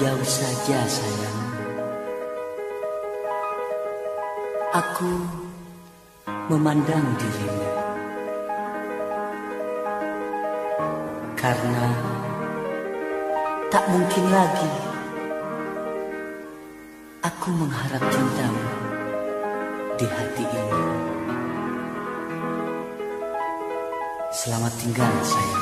jauh saja sayang. Aku memandang dirimu. Karena tak mungkin lagi Aku mengharap cintamu di hati ini. Selamat tinggal sayang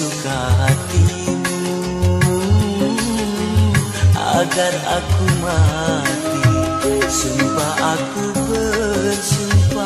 sesuka hatimu. Agar aku mati sumpah aku bersumpah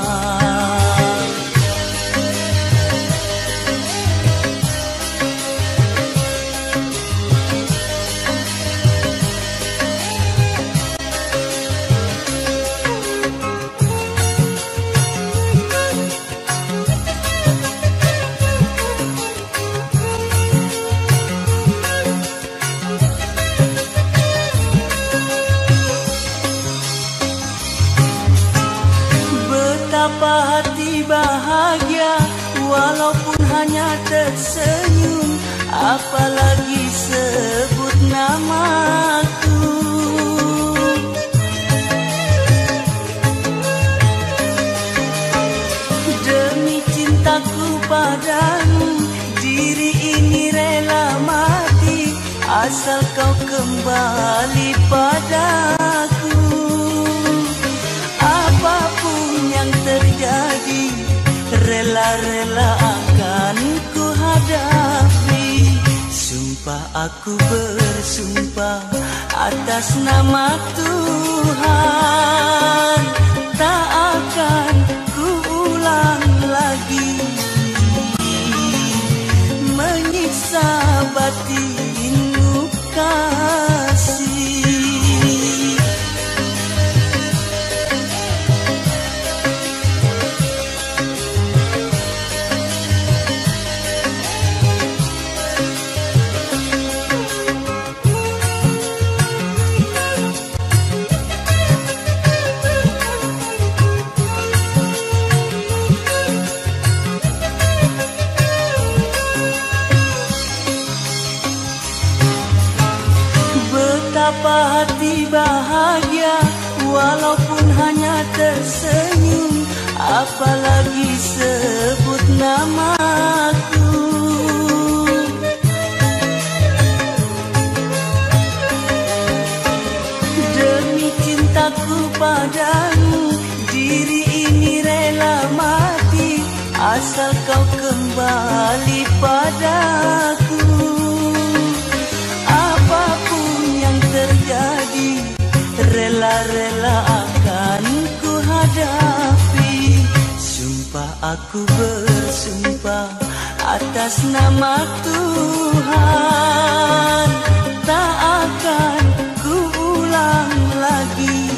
kembali padaku. Apapun yang terjadi Rela-rela akan ku hadapi Sumpah aku bersumpah Atas nama Tuhan. Tak akan ku ulang lagi. Menyiksa batinmu hanya tersenyum Apalagi sebut namaku. Demi cintaku padamu Diri ini rela mati Asal kau kembali padaku. Apapun yang terjadi Rela-rela aku bersumpah Atas nama Tuhan. Tak akan ku ulang lagi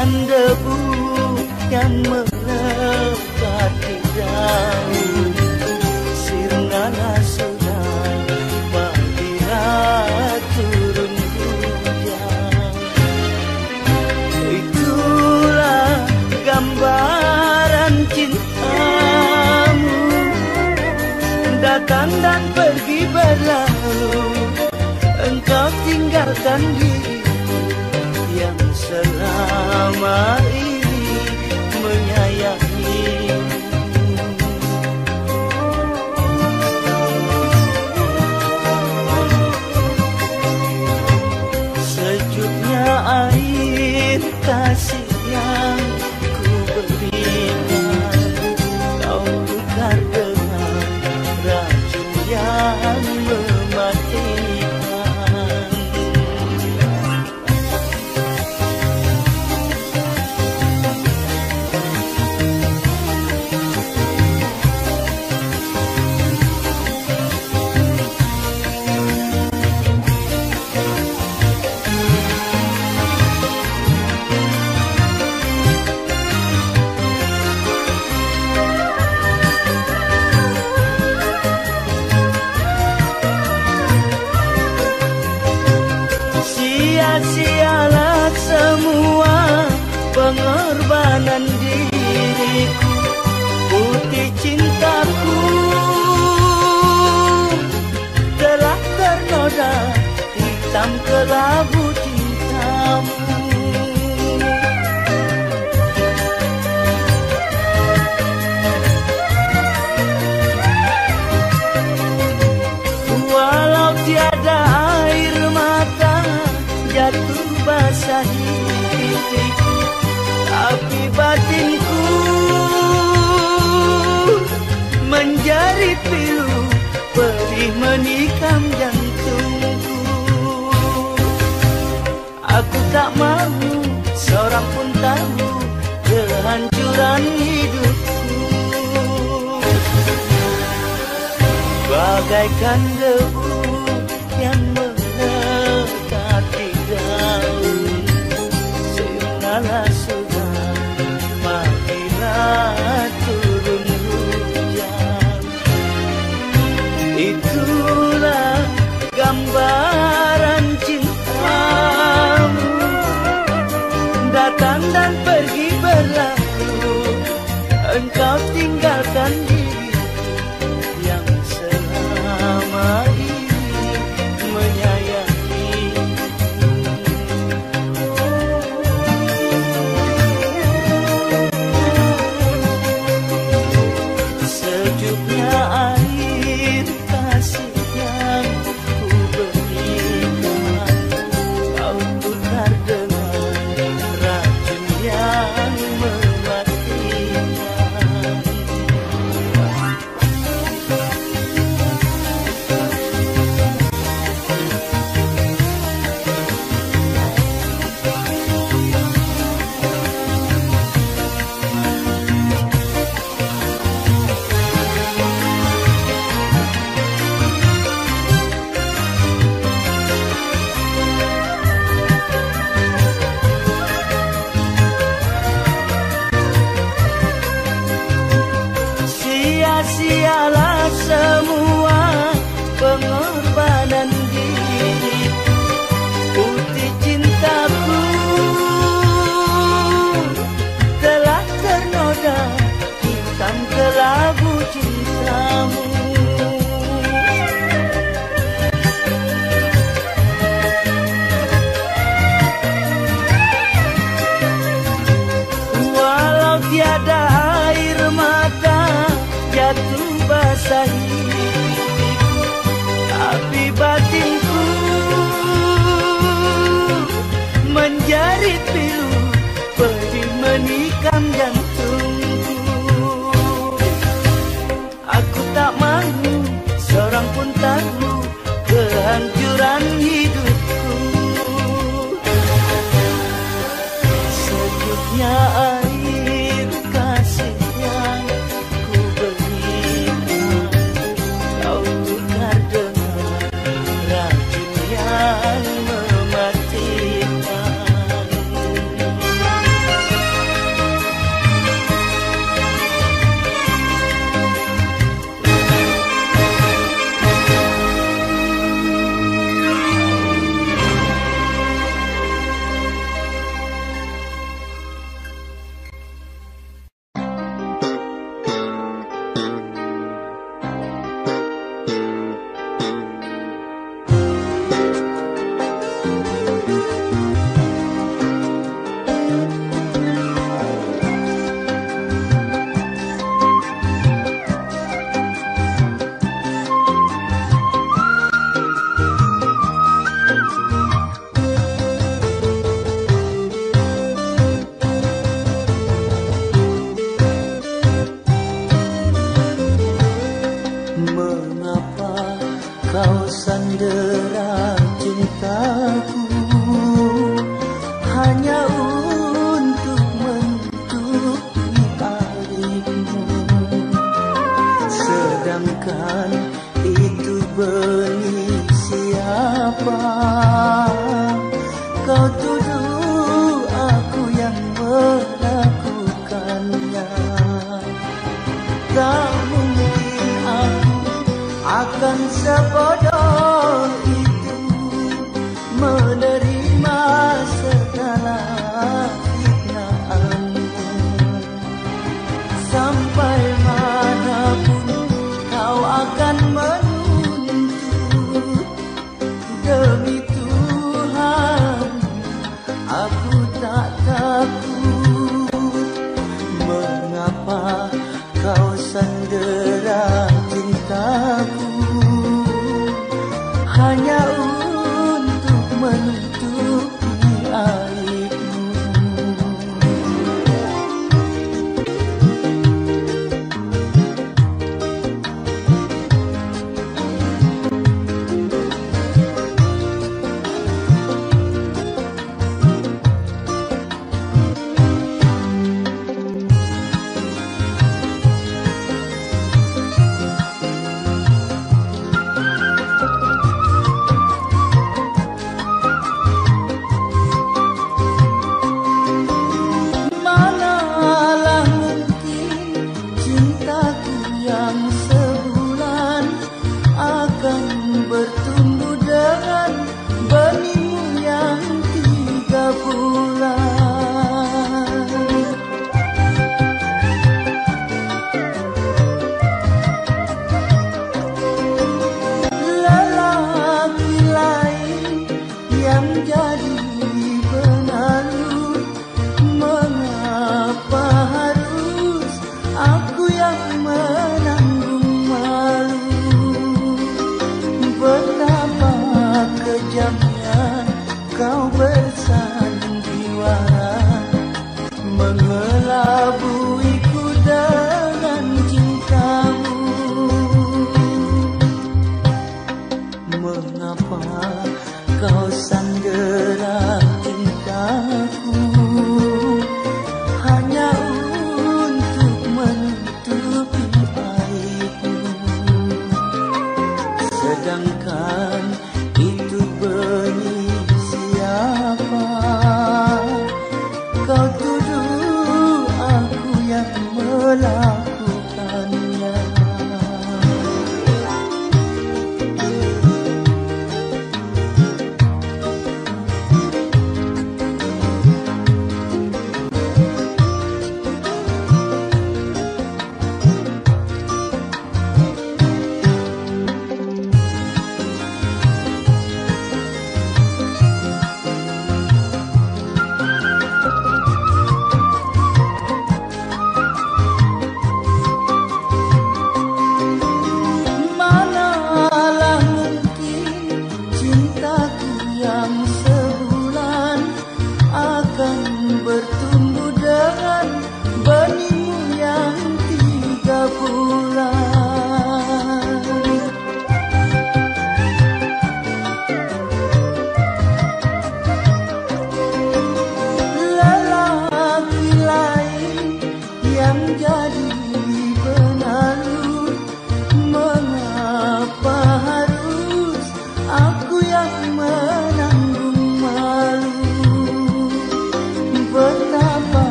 debu yang melekat di daun sirna sudah bila turun hujan itulah gambaran cintamu datang dan pergi berlalu engkau tinggalkan diri mãe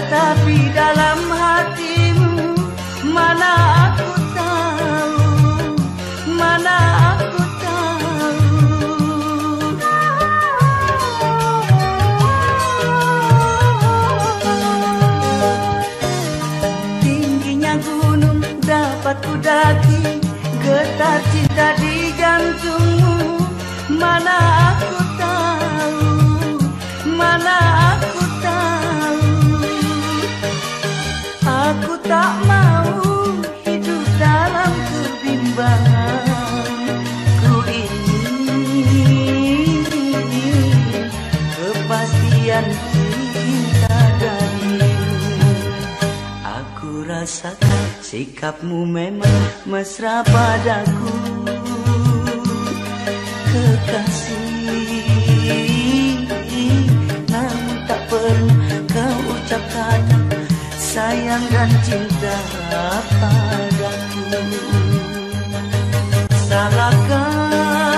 tetapi dalam hatimu mana Sikapmu memang mesra padaku. Kekasih Namun tak pernah kau ucapkan Sayang dan cinta padaku. Salahkan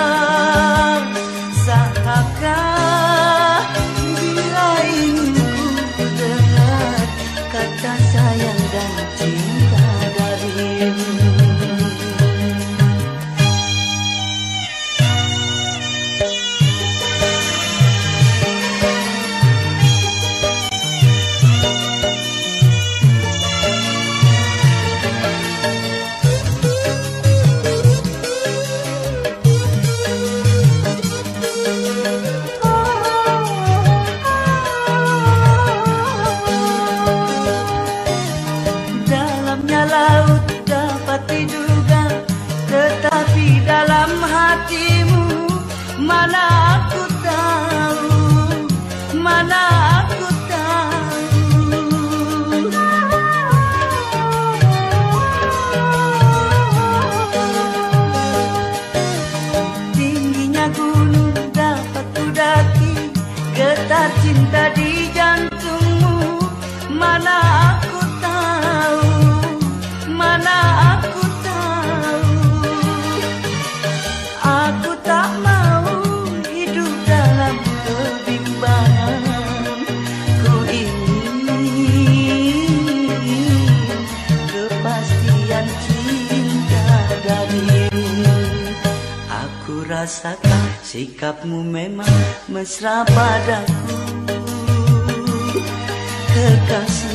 rasakan sikapmu memang mesra padaku. Kekasih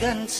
กันใ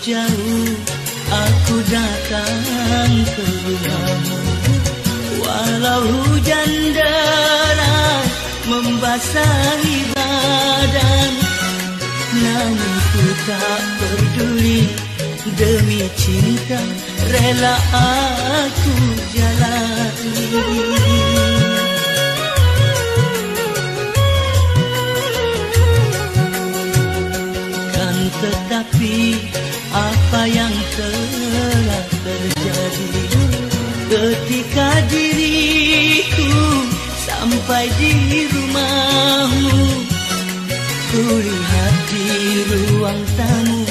Jauh-jauh aku datang ke rumahmu Walau hujan deras membasahi badan Namun ku tak peduli. Demi cinta rela aku jalani. Kan tetapi apa yang telah terjadi Ketika diriku sampai di rumahmu? Kulihat di ruang tamu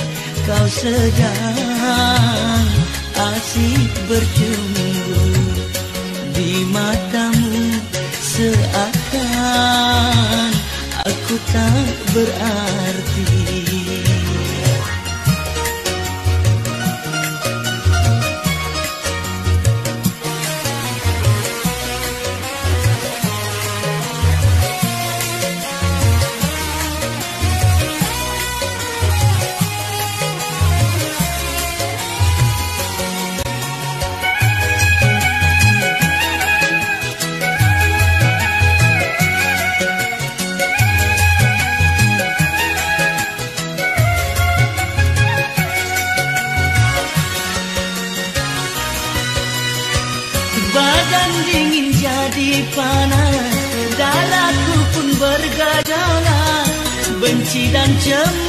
kau sedang asik bercumbu Di matamu. Seakan aku tak berarti Jump.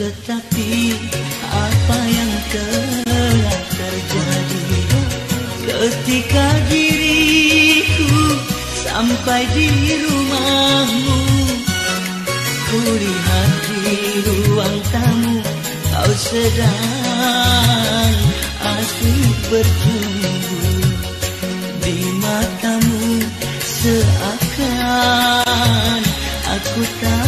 Tetapi apa yang telah terjadi Ketika diriku sampai di rumahmu? Kulihat di ruang tamu kau sedang asyik bertunggu Di matamu. Seakan aku tak